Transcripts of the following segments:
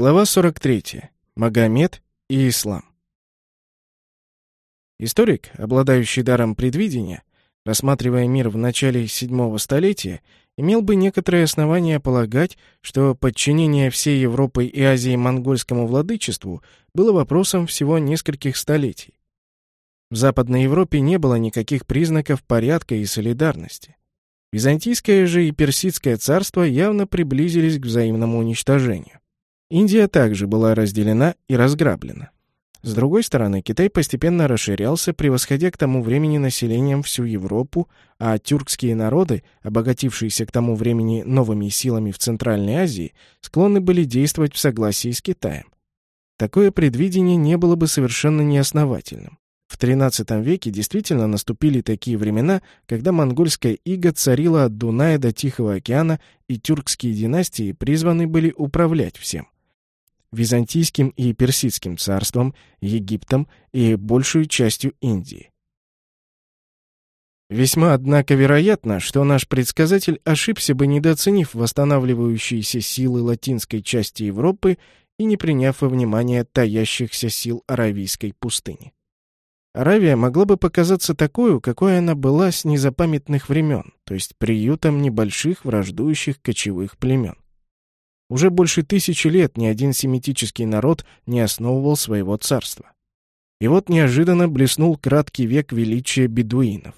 Глава 43. Магомед и ислам. Историк, обладающий даром предвидения, рассматривая мир в начале седьмого столетия, имел бы некоторые основания полагать, что подчинение всей Европы и Азии монгольскому владычеству было вопросом всего нескольких столетий. В Западной Европе не было никаких признаков порядка и солидарности. Византийское же и Персидское царство явно приблизились к взаимному уничтожению. Индия также была разделена и разграблена. С другой стороны, Китай постепенно расширялся, превосходя к тому времени населением всю Европу, а тюркские народы, обогатившиеся к тому времени новыми силами в Центральной Азии, склонны были действовать в согласии с Китаем. Такое предвидение не было бы совершенно неосновательным. В XIII веке действительно наступили такие времена, когда монгольская ига царила от Дуная до Тихого океана, и тюркские династии призваны были управлять всем – Византийским и Персидским царством, Египтом и большую частью Индии. Весьма, однако, вероятно, что наш предсказатель ошибся бы, недооценив восстанавливающиеся силы латинской части Европы и не приняв во внимание таящихся сил Аравийской пустыни. Аравия могла бы показаться такой, какой она была с незапамятных времен, то есть приютом небольших враждующих кочевых племен. Уже больше тысячи лет ни один семитический народ не основывал своего царства. И вот неожиданно блеснул краткий век величия бедуинов.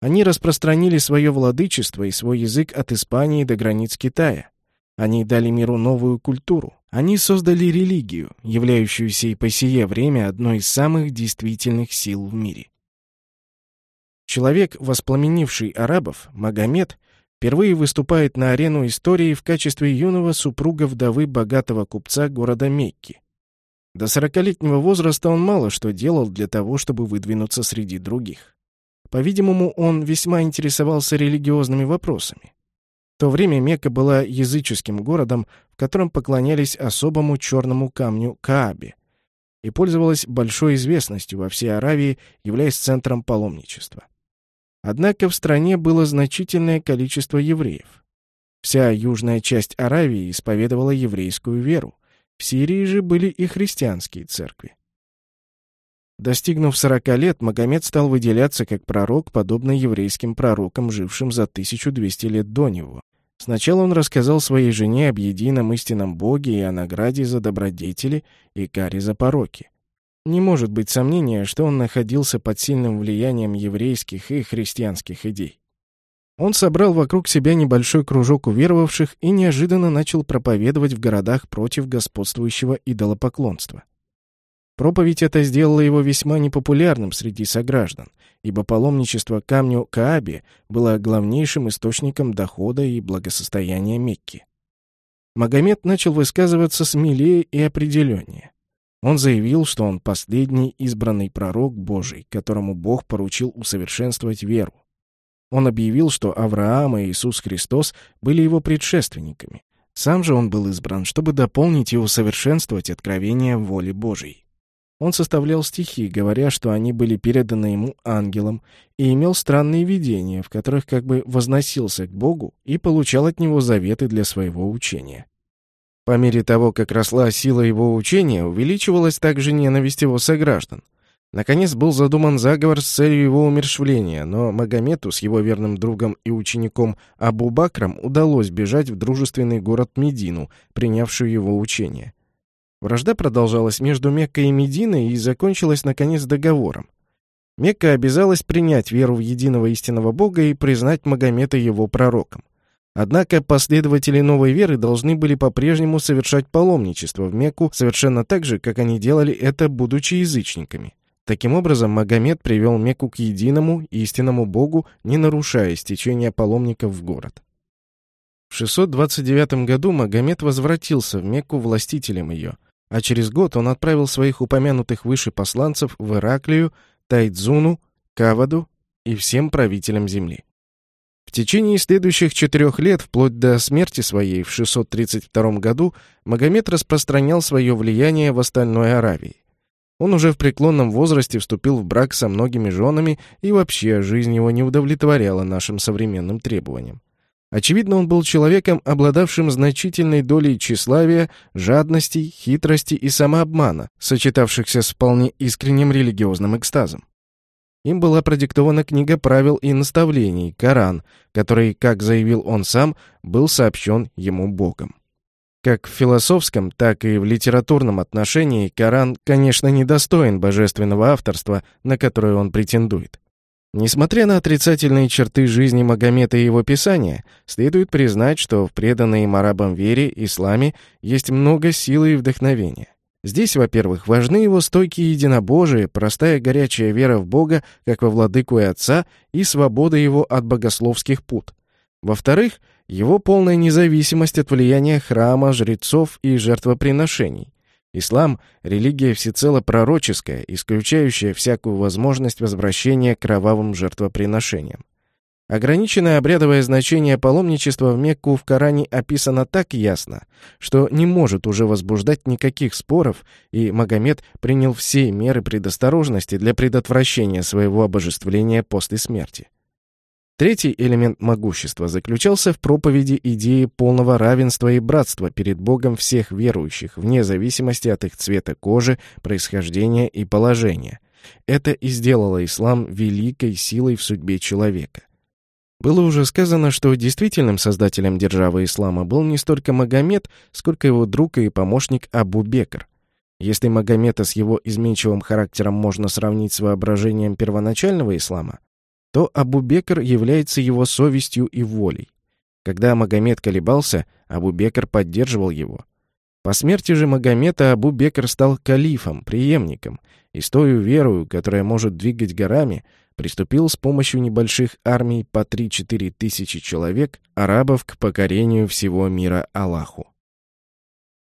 Они распространили свое владычество и свой язык от Испании до границ Китая. Они дали миру новую культуру. Они создали религию, являющуюся и по сие время одной из самых действительных сил в мире. Человек, воспламенивший арабов, Магомед, впервые выступает на арену истории в качестве юного супруга вдовы богатого купца города Мекки. До сорокалетнего возраста он мало что делал для того, чтобы выдвинуться среди других. По-видимому, он весьма интересовался религиозными вопросами. В то время Мекка была языческим городом, в котором поклонялись особому черному камню Каабе и пользовалась большой известностью во всей Аравии, являясь центром паломничества. Однако в стране было значительное количество евреев. Вся южная часть Аравии исповедовала еврейскую веру. В Сирии же были и христианские церкви. Достигнув 40 лет, Магомед стал выделяться как пророк, подобно еврейским пророкам, жившим за 1200 лет до него. Сначала он рассказал своей жене об едином истинном Боге и о награде за добродетели и каре за пороки. Не может быть сомнения, что он находился под сильным влиянием еврейских и христианских идей. Он собрал вокруг себя небольшой кружок уверовавших и неожиданно начал проповедовать в городах против господствующего идолопоклонства. Проповедь эта сделала его весьма непопулярным среди сограждан, ибо паломничество камню Кааби было главнейшим источником дохода и благосостояния Мекки. Магомед начал высказываться смелее и определеннее. Он заявил, что он последний избранный пророк Божий, которому Бог поручил усовершенствовать веру. Он объявил, что Авраам и Иисус Христос были его предшественниками. Сам же он был избран, чтобы дополнить и усовершенствовать откровение воли Божией. Он составлял стихи, говоря, что они были переданы ему ангелом, и имел странные видения, в которых как бы возносился к Богу и получал от него заветы для своего учения. По мере того, как росла сила его учения, увеличивалась также ненависть его сограждан. Наконец был задуман заговор с целью его умершвления, но Магомету с его верным другом и учеником Абу Бакром удалось бежать в дружественный город Медину, принявшую его учение. Вражда продолжалась между Меккой и Мединой и закончилась, наконец, договором. Мекка обязалась принять веру в единого истинного Бога и признать Магомета его пророком. Однако последователи новой веры должны были по-прежнему совершать паломничество в Мекку совершенно так же, как они делали это, будучи язычниками. Таким образом, Магомед привел Мекку к единому, истинному Богу, не нарушая стечения паломников в город. В 629 году Магомед возвратился в Мекку властителем ее, а через год он отправил своих упомянутых выше посланцев в Ираклию, Тайдзуну, Каваду и всем правителям земли. Течение следующих четырех лет, вплоть до смерти своей в 632 году, Магомед распространял свое влияние в остальной Аравии. Он уже в преклонном возрасте вступил в брак со многими женами, и вообще жизнь его не удовлетворяла нашим современным требованиям. Очевидно, он был человеком, обладавшим значительной долей тщеславия, жадности, хитрости и самообмана, сочетавшихся с вполне искренним религиозным экстазом. Им была продиктована книга правил и наставлений, Коран, который, как заявил он сам, был сообщен ему Богом. Как в философском, так и в литературном отношении Коран, конечно, недостоин божественного авторства, на которое он претендует. Несмотря на отрицательные черты жизни Магомета и его писания, следует признать, что в преданной им арабам вере, исламе, есть много силы и вдохновения. Здесь, во-первых, важны его стойкие единобожие, простая горячая вера в Бога, как во владыку и отца, и свобода его от богословских пут. Во-вторых, его полная независимость от влияния храма, жрецов и жертвоприношений. Ислам — религия всецело пророческая, исключающая всякую возможность возвращения кровавым жертвоприношениям. Ограниченное обрядовое значение паломничества в Мекку в Коране описано так ясно, что не может уже возбуждать никаких споров, и Магомед принял все меры предосторожности для предотвращения своего обожествления после смерти. Третий элемент могущества заключался в проповеди идеи полного равенства и братства перед Богом всех верующих, вне зависимости от их цвета кожи, происхождения и положения. Это и сделало ислам великой силой в судьбе человека. Было уже сказано, что действительным создателем державы ислама был не столько Магомед, сколько его друг и помощник Абу Бекр. Если Магомета с его изменчивым характером можно сравнить с воображением первоначального ислама, то Абу-Бекр является его совестью и волей. Когда Магомед колебался, Абу-Бекр поддерживал его. По смерти же Магомета Абу-Бекр стал калифом, преемником, и с той верою, которая может двигать горами, приступил с помощью небольших армий по 3-4 тысячи человек арабов к покорению всего мира Аллаху.